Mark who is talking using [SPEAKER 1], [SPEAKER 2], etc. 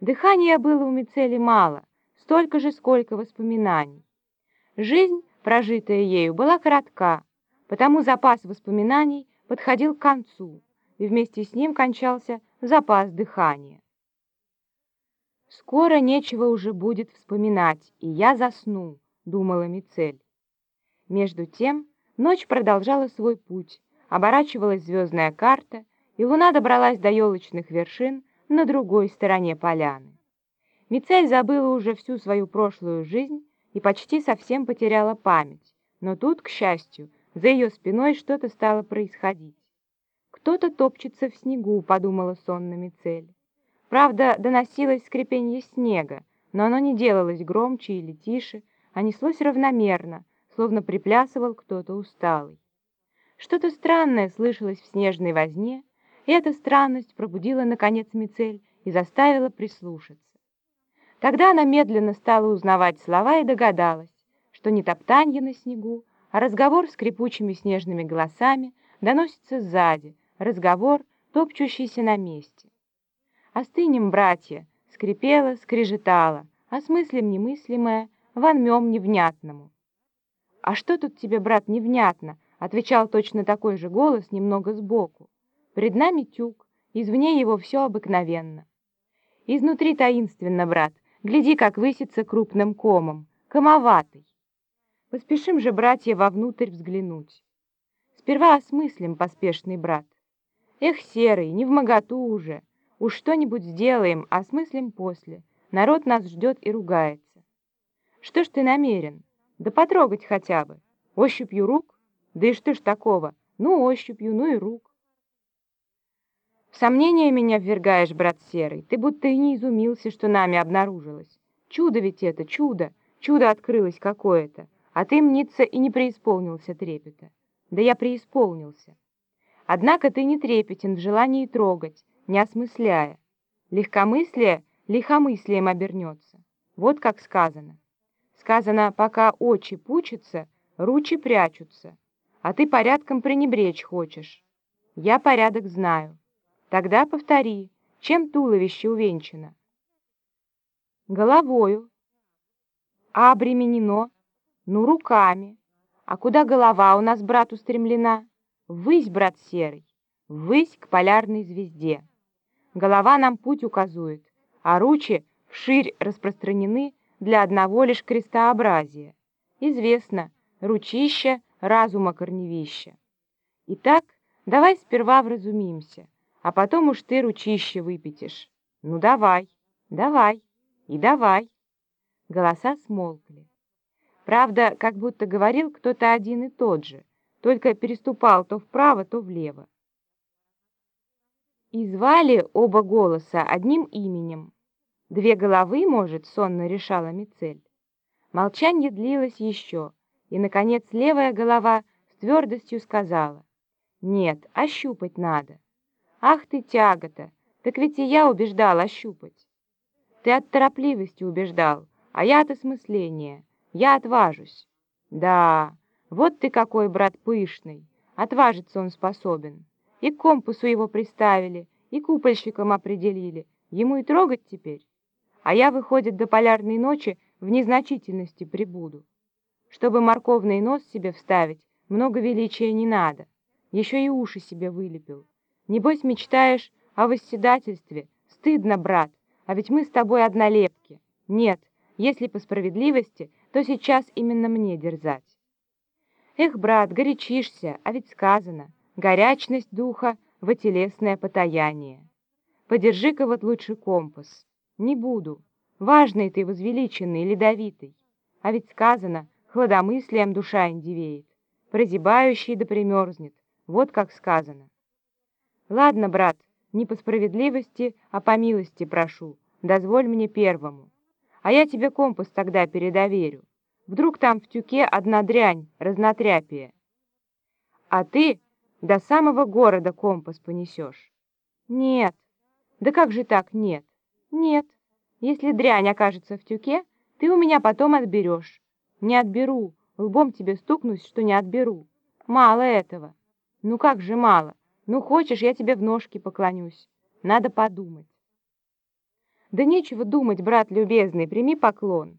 [SPEAKER 1] Дыхания было у Мицели мало, столько же, сколько воспоминаний. Жизнь, прожитая ею, была коротка, потому запас воспоминаний подходил к концу, и вместе с ним кончался запас дыхания. «Скоро нечего уже будет вспоминать, и я засну», — думала Мицель. Между тем ночь продолжала свой путь, оборачивалась звездная карта, и луна добралась до елочных вершин на другой стороне поляны. Мицель забыла уже всю свою прошлую жизнь и почти совсем потеряла память, но тут, к счастью, за ее спиной что-то стало происходить. «Кто-то топчется в снегу», — подумала сонно Мицель. Правда, доносилось скрипенье снега, но оно не делалось громче или тише, а неслось равномерно, словно приплясывал кто-то усталый. Что-то странное слышалось в снежной возне, эта странность пробудила, наконец, Мицель и заставила прислушаться. Тогда она медленно стала узнавать слова и догадалась, что не топтанье на снегу, а разговор с скрипучими снежными голосами доносится сзади, разговор, топчущийся на месте. «Остынем, братья!» — скрипела, скрежетала, осмыслим немыслимое, вонмем невнятному. «А что тут тебе, брат, невнятно?» — отвечал точно такой же голос немного сбоку. «Пред нами тюк, извне его все обыкновенно». «Изнутри таинственно, брат, гляди, как высится крупным комом, комоватый». Поспешим же, братья, вовнутрь взглянуть. Сперва осмыслим, поспешный брат. Эх, серый, не в моготу уже. Уж что-нибудь сделаем, осмыслим после. Народ нас ждет и ругается. Что ж ты намерен? Да потрогать хотя бы. Ощупью рук? Да и что ж такого? Ну, ощупью, ну и рук. В сомнение меня ввергаешь, брат Серый. Ты будто и не изумился, что нами обнаружилось. Чудо ведь это, чудо. Чудо открылось какое-то. А ты, мнится, и не преисполнился трепета. Да я преисполнился. Однако ты не трепетен в желании трогать, не осмысляя. Легкомыслие лихомыслием обернется. Вот как сказано. Сказано, пока очи пучатся, ручи прячутся, а ты порядком пренебречь хочешь. Я порядок знаю. Тогда повтори, чем туловище увенчано? Головою. А обременено? Ну, руками. А куда голова у нас, брат, устремлена? Ввысь, брат серый, ввысь к полярной звезде. Голова нам путь указует, а ручи вширь распространены для одного лишь крестообразия. Известно, ручище разума корневища. Итак, давай сперва вразумимся, а потом уж ты ручище выпятишь. Ну давай, давай и давай. Голоса смолкли. Правда, как будто говорил кто-то один и тот же, только переступал то вправо, то влево. И звали оба голоса одним именем. Две головы, может, сонно решала Мицель. Молчание длилось еще, и, наконец, левая голова с твердостью сказала. Нет, ощупать надо. Ах ты, тягота, так ведь и я убеждал ощупать. Ты от торопливости убеждал, а я от осмысления. Я отважусь. Да, вот ты какой, брат, пышный. Отважиться он способен. И к компасу его приставили, и купольщиком определили. Ему и трогать теперь а я, выходит, до полярной ночи в незначительности прибуду. Чтобы морковный нос себе вставить, много величия не надо. Еще и уши себе вылепил. Небось, мечтаешь о восседательстве. Стыдно, брат, а ведь мы с тобой однолепки. Нет, если по справедливости, то сейчас именно мне дерзать. Эх, брат, горячишься, а ведь сказано, горячность духа — вотелесное потаяние. Подержи-ка вот лучше компас. Не буду. Важный ты, возвеличенный, ледовитый. А ведь сказано, хладомыслием душа индивеет. Прозябающий да примерзнет. Вот как сказано. Ладно, брат, не по справедливости, а по милости прошу. Дозволь мне первому. А я тебе компас тогда передоверю. Вдруг там в тюке одна дрянь, разнотряпие. А ты до самого города компас понесешь. Нет. Да как же так нет? Нет, если дрянь окажется в тюке, ты у меня потом отберешь. Не отберу, лбом тебе стукнусь, что не отберу. Мало этого. Ну как же мало? Ну хочешь, я тебе в ножки поклонюсь. Надо подумать. Да нечего думать, брат любезный, прими поклон.